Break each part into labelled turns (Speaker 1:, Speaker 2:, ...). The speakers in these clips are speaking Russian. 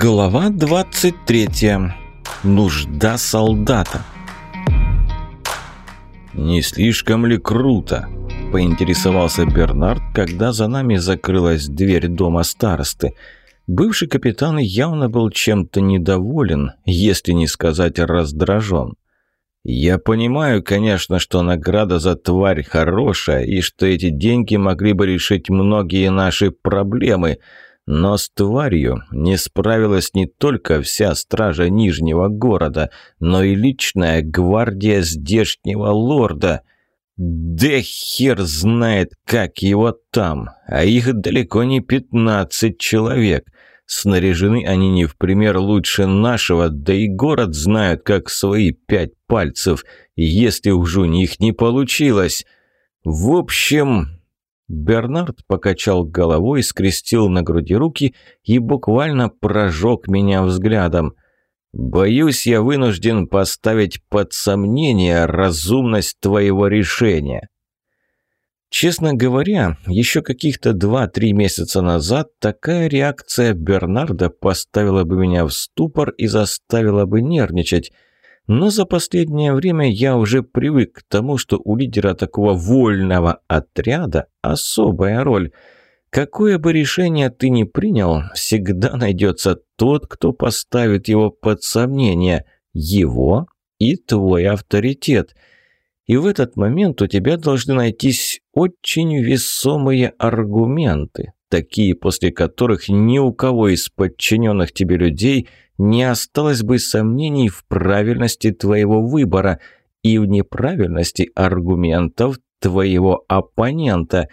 Speaker 1: Глава 23. Нужда солдата. «Не слишком ли круто?» – поинтересовался Бернард, когда за нами закрылась дверь дома старосты. Бывший капитан явно был чем-то недоволен, если не сказать раздражен. «Я понимаю, конечно, что награда за тварь хорошая, и что эти деньги могли бы решить многие наши проблемы», но с тварью не справилась не только вся стража Нижнего города, но и личная гвардия здешнего лорда. Да хер знает, как его там, а их далеко не пятнадцать человек. Снаряжены они не в пример лучше нашего, да и город знают, как свои пять пальцев, если уж у них не получилось. В общем, Бернард покачал головой, скрестил на груди руки и буквально прожег меня взглядом. «Боюсь, я вынужден поставить под сомнение разумность твоего решения». Честно говоря, еще каких-то два-три месяца назад такая реакция Бернарда поставила бы меня в ступор и заставила бы нервничать – но за последнее время я уже привык к тому, что у лидера такого вольного отряда особая роль. Какое бы решение ты ни принял, всегда найдется тот, кто поставит его под сомнение, его и твой авторитет. И в этот момент у тебя должны найтись очень весомые аргументы, такие, после которых ни у кого из подчиненных тебе людей – не осталось бы сомнений в правильности твоего выбора и в неправильности аргументов твоего оппонента.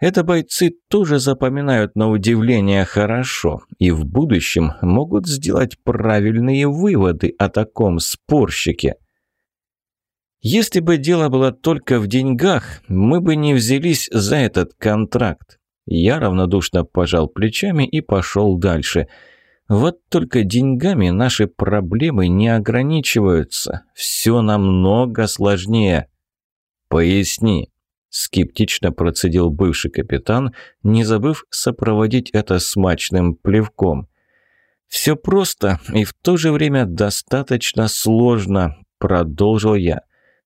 Speaker 1: Это бойцы тоже запоминают на удивление хорошо и в будущем могут сделать правильные выводы о таком спорщике. Если бы дело было только в деньгах, мы бы не взялись за этот контракт. Я равнодушно пожал плечами и пошел дальше – вот только деньгами наши проблемы не ограничиваются. Все намного сложнее. Поясни. Скептично процедил бывший капитан, не забыв сопроводить это смачным плевком. «Все просто и в то же время достаточно сложно», – продолжил я.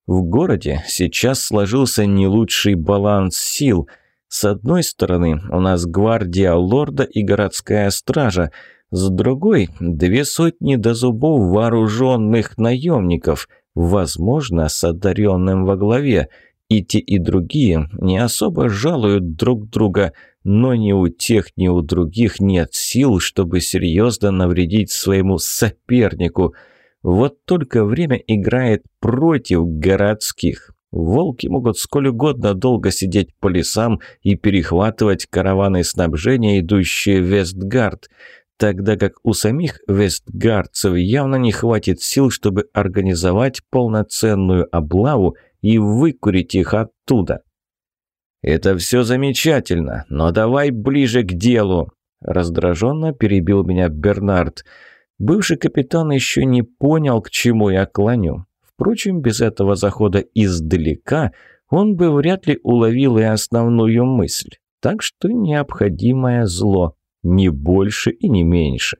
Speaker 1: «В городе сейчас сложился не лучший баланс сил. С одной стороны, у нас гвардия лорда и городская стража – с другой – две сотни до зубов вооруженных наемников, возможно, с одаренным во главе. И те, и другие не особо жалуют друг друга, но ни у тех, ни у других нет сил, чтобы серьезно навредить своему сопернику. Вот только время играет против городских. Волки могут сколь угодно долго сидеть по лесам и перехватывать караваны снабжения, идущие в Вестгард тогда как у самих вестгардцев явно не хватит сил, чтобы организовать полноценную облаву и выкурить их оттуда. «Это все замечательно, но давай ближе к делу!» Раздраженно перебил меня Бернард. Бывший капитан еще не понял, к чему я клоню. Впрочем, без этого захода издалека он бы вряд ли уловил и основную мысль. Так что необходимое зло не больше и не меньше.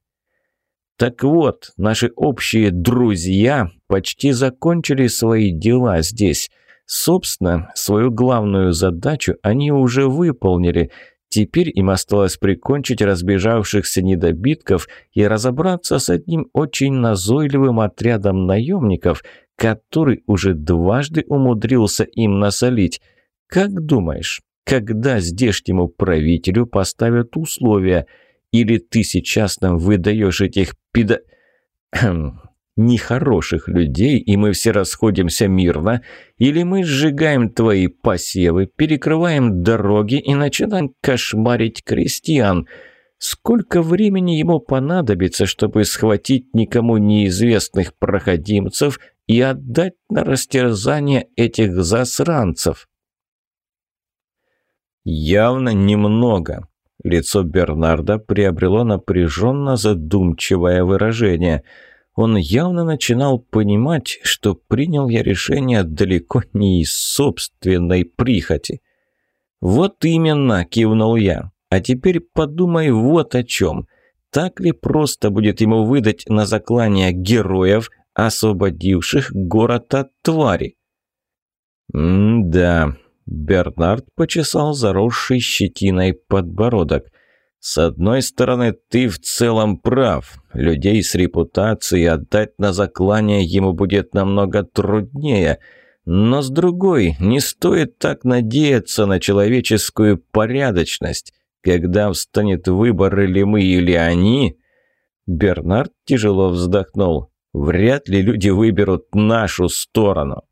Speaker 1: Так вот, наши общие друзья почти закончили свои дела здесь. Собственно, свою главную задачу они уже выполнили. Теперь им осталось прикончить разбежавшихся недобитков и разобраться с одним очень назойливым отрядом наемников, который уже дважды умудрился им насолить. Как думаешь, когда здешнему правителю поставят условия. Или ты сейчас нам выдаешь этих пидо... нехороших людей, и мы все расходимся мирно, или мы сжигаем твои посевы, перекрываем дороги и начинаем кошмарить крестьян. Сколько времени ему понадобится, чтобы схватить никому неизвестных проходимцев и отдать на растерзание этих засранцев? «Явно немного». Лицо Бернарда приобрело напряженно задумчивое выражение. Он явно начинал понимать, что принял я решение далеко не из собственной прихоти. «Вот именно», – кивнул я. «А теперь подумай вот о чем. так ли просто будет ему выдать на заклание героев, освободивших город от твари? «М-да», – Бернард почесал заросший щетиной подбородок. «С одной стороны, ты в целом прав. Людей с репутацией отдать на заклание ему будет намного труднее». Но с другой, не стоит так надеяться на человеческую порядочность. Когда встанет выбор или мы, или они... Бернард тяжело вздохнул. Вряд ли люди выберут нашу сторону.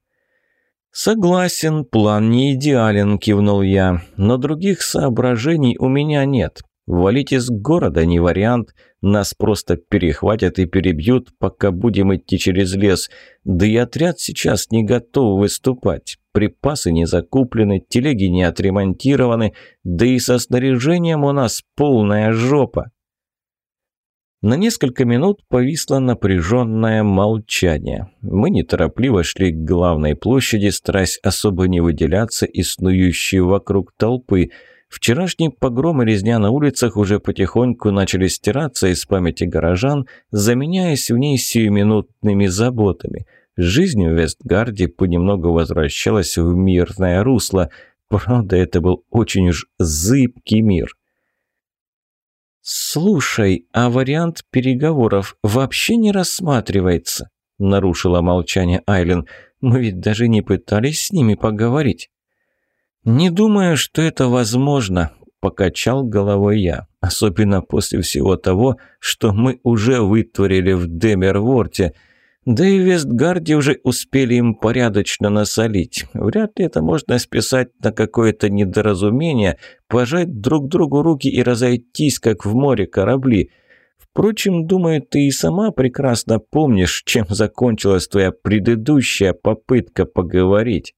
Speaker 1: «Согласен, план не идеален», – кивнул я, – «но других соображений у меня нет. Валить из города не вариант, нас просто перехватят и перебьют, пока будем идти через лес. Да и отряд сейчас не готов выступать. Припасы не закуплены, телеги не отремонтированы, да и со снаряжением у нас полная жопа». На несколько минут повисло напряженное молчание. Мы неторопливо шли к главной площади, стараясь особо не выделяться и снующей вокруг толпы. Вчерашний погром и резня на улицах уже потихоньку начали стираться из памяти горожан, заменяясь в ней сиюминутными заботами. Жизнь в Вестгарде понемногу возвращалась в мирное русло. Правда, это был очень уж зыбкий мир. «Слушай, а вариант переговоров вообще не рассматривается?» – нарушила молчание Айлен. «Мы ведь даже не пытались с ними поговорить». «Не думаю, что это возможно», – покачал головой я. «Особенно после всего того, что мы уже вытворили в Демерворте». Да и в Вестгарде уже успели им порядочно насолить. Вряд ли это можно списать на какое-то недоразумение, пожать друг другу руки и разойтись, как в море корабли. Впрочем, думаю, ты и сама прекрасно помнишь, чем закончилась твоя предыдущая попытка поговорить.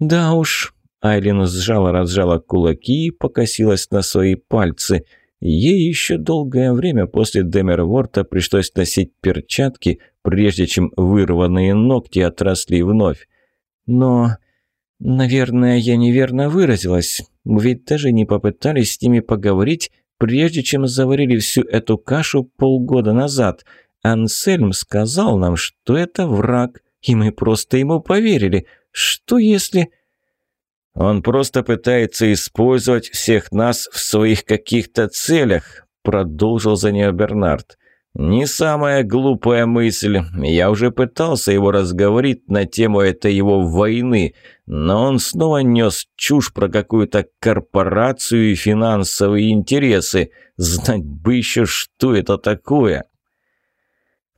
Speaker 1: Да уж, Айлин сжала-разжала кулаки и покосилась на свои пальцы – Ей еще долгое время после Демерворта пришлось носить перчатки, прежде чем вырванные ногти отросли вновь. Но, наверное, я неверно выразилась. Мы ведь даже не попытались с ними поговорить, прежде чем заварили всю эту кашу полгода назад. Ансельм сказал нам, что это враг, и мы просто ему поверили. Что если... «Он просто пытается использовать всех нас в своих каких-то целях», продолжил за нее Бернард. «Не самая глупая мысль. Я уже пытался его разговорить на тему этой его войны, но он снова нес чушь про какую-то корпорацию и финансовые интересы. Знать бы еще, что это такое».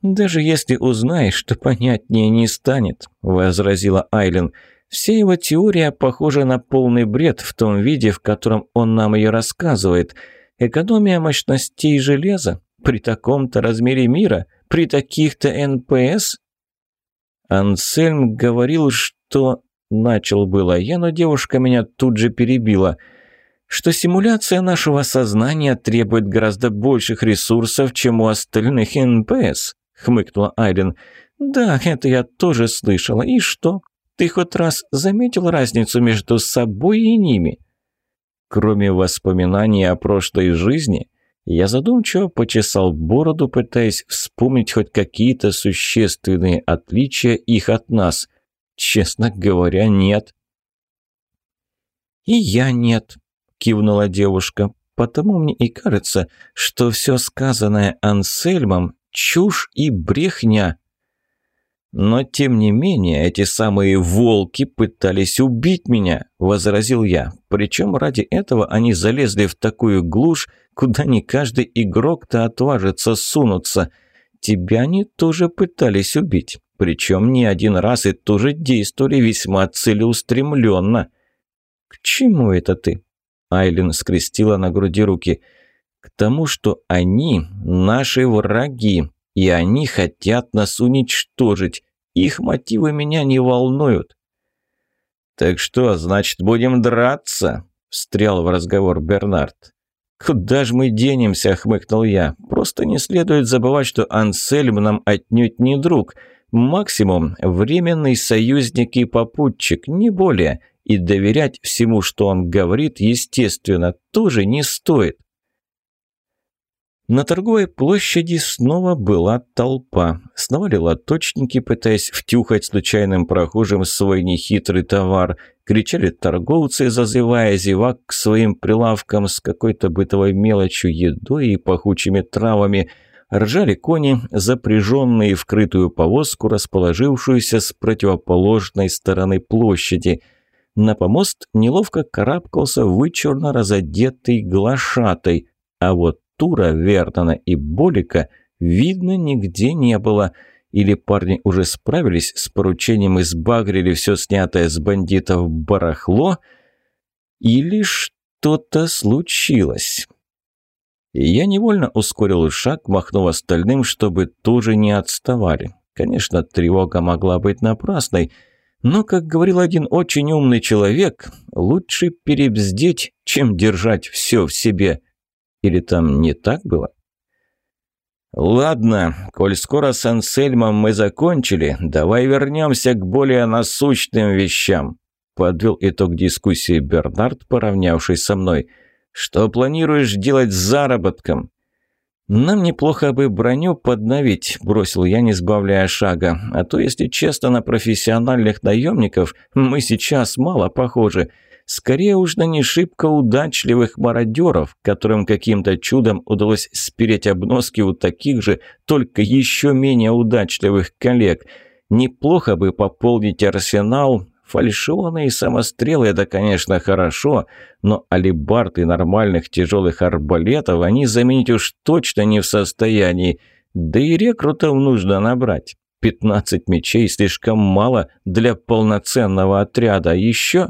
Speaker 1: «Даже если узнаешь, то понятнее не станет», — возразила Айлен. Вся его теория похожа на полный бред в том виде, в котором он нам ее рассказывает. Экономия мощностей железа при таком-то размере мира, при таких-то НПС? Ансельм говорил, что... Начал было я, но девушка меня тут же перебила. Что симуляция нашего сознания требует гораздо больших ресурсов, чем у остальных НПС, хмыкнула Айден. Да, это я тоже слышала. И что? Ты хоть раз заметил разницу между собой и ними? Кроме воспоминаний о прошлой жизни, я задумчиво почесал бороду, пытаясь вспомнить хоть какие-то существенные отличия их от нас. Честно говоря, нет. «И я нет», – кивнула девушка. «Потому мне и кажется, что все сказанное Ансельмом – чушь и брехня». «Но тем не менее, эти самые волки пытались убить меня», – возразил я. «Причем ради этого они залезли в такую глушь, куда не каждый игрок-то отважится сунуться. Тебя они тоже пытались убить, причем не один раз и тоже действовали весьма целеустремленно». «К чему это ты?» – Айлин скрестила на груди руки. «К тому, что они наши враги, и они хотят нас уничтожить. Их мотивы меня не волнуют». «Так что, значит, будем драться?» – встрял в разговор Бернард. «Куда же мы денемся?» – хмыкнул я. «Просто не следует забывать, что Ансельм нам отнюдь не друг. Максимум – временный союзник и попутчик, не более. И доверять всему, что он говорит, естественно, тоже не стоит». На торговой площади снова была толпа. Сновали лоточники, пытаясь втюхать случайным прохожим свой нехитрый товар. Кричали торговцы, зазывая зевак к своим прилавкам с какой-то бытовой мелочью, едой и пахучими травами. Ржали кони, запряженные в крытую повозку, расположившуюся с противоположной стороны площади. На помост неловко карабкался вычурно разодетый глашатай, а вот Тура, Вертона и Болика видно нигде не было. Или парни уже справились с поручением и сбагрили все снятое с бандитов барахло, или что-то случилось. Я невольно ускорил шаг, махнув остальным, чтобы тоже не отставали. Конечно, тревога могла быть напрасной, но, как говорил один очень умный человек, лучше перебздеть, чем держать все в себе. Или там не так было? «Ладно, коль скоро с Ансельмом мы закончили, давай вернемся к более насущным вещам», подвел итог дискуссии Бернард, поравнявшись со мной. «Что планируешь делать с заработком?» «Нам неплохо бы броню подновить», – бросил я, не сбавляя шага. «А то, если честно, на профессиональных наемников мы сейчас мало похожи. Скорее уж на не шибко удачливых мародеров, которым каким-то чудом удалось спереть обноски у таких же, только еще менее удачливых коллег. Неплохо бы пополнить арсенал. Фальшионы и самострелы – это, конечно, хорошо, но алибард нормальных тяжелых арбалетов они заменить уж точно не в состоянии. Да и рекрутов нужно набрать. 15 мечей слишком мало для полноценного отряда. А еще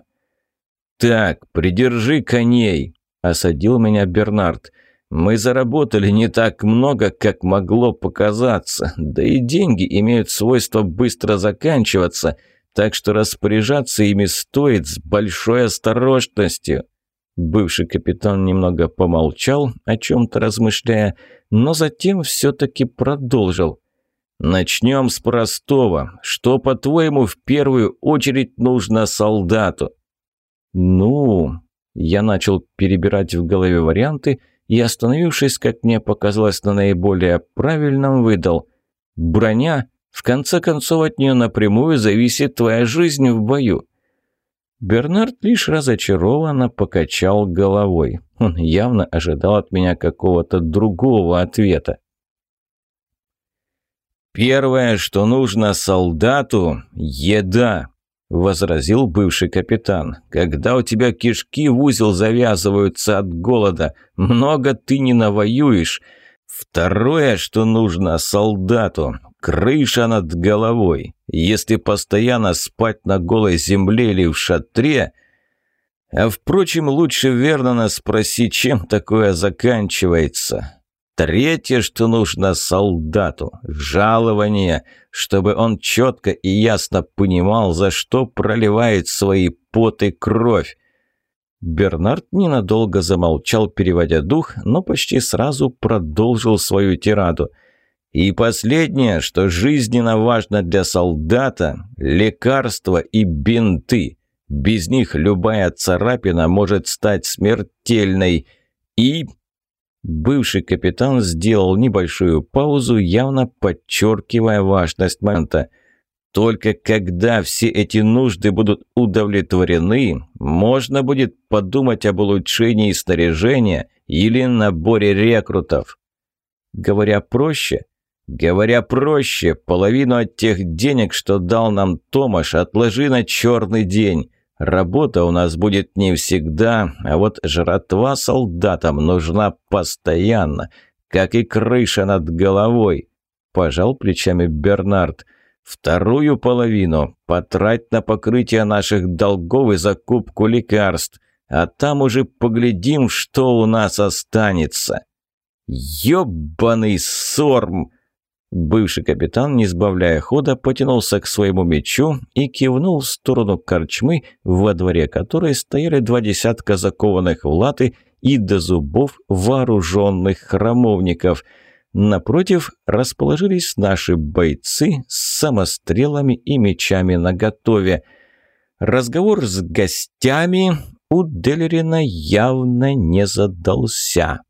Speaker 1: «Так, придержи коней», – осадил меня Бернард. «Мы заработали не так много, как могло показаться, да и деньги имеют свойство быстро заканчиваться, так что распоряжаться ими стоит с большой осторожностью». Бывший капитан немного помолчал, о чем-то размышляя, но затем все-таки продолжил. «Начнем с простого. Что, по-твоему, в первую очередь нужно солдату?» «Ну...» Я начал перебирать в голове варианты и, остановившись, как мне показалось, на наиболее правильном, выдал. «Броня? В конце концов, от нее напрямую зависит твоя жизнь в бою». Бернард лишь разочарованно покачал головой. Он явно ожидал от меня какого-то другого ответа. «Первое, что нужно солдату – еда», – возразил бывший капитан. «Когда у тебя кишки в узел завязываются от голода, много ты не навоюешь. Второе, что нужно солдату – крыша над головой. Если постоянно спать на голой земле или в шатре – а впрочем, лучше верно спроси, чем такое заканчивается. Третье, что нужно солдату – жалование, чтобы он четко и ясно понимал, за что проливает свои поты кровь. Бернард ненадолго замолчал, переводя дух, но почти сразу продолжил свою тираду. И последнее, что жизненно важно для солдата – лекарства и бинты. Без них любая царапина может стать смертельной. И Бывший капитан сделал небольшую паузу, явно подчеркивая важность момента. Только когда все эти нужды будут удовлетворены, можно будет подумать об улучшении снаряжения или наборе рекрутов. Говоря проще, говоря проще, половину от тех денег, что дал нам Томаш, отложи на черный день. Работа у нас будет не всегда, а вот жратва солдатам нужна постоянно, как и крыша над головой», – пожал плечами Бернард. «Вторую половину потрать на покрытие наших долгов и закупку лекарств, а там уже поглядим, что у нас останется». «Ёбаный сорм!» Бывший капитан, не сбавляя хода, потянулся к своему мечу и кивнул в сторону корчмы, во дворе которой стояли два десятка закованных в латы и до зубов вооруженных храмовников. Напротив расположились наши бойцы с самострелами и мечами наготове. Разговор с гостями у Делерина явно не задался.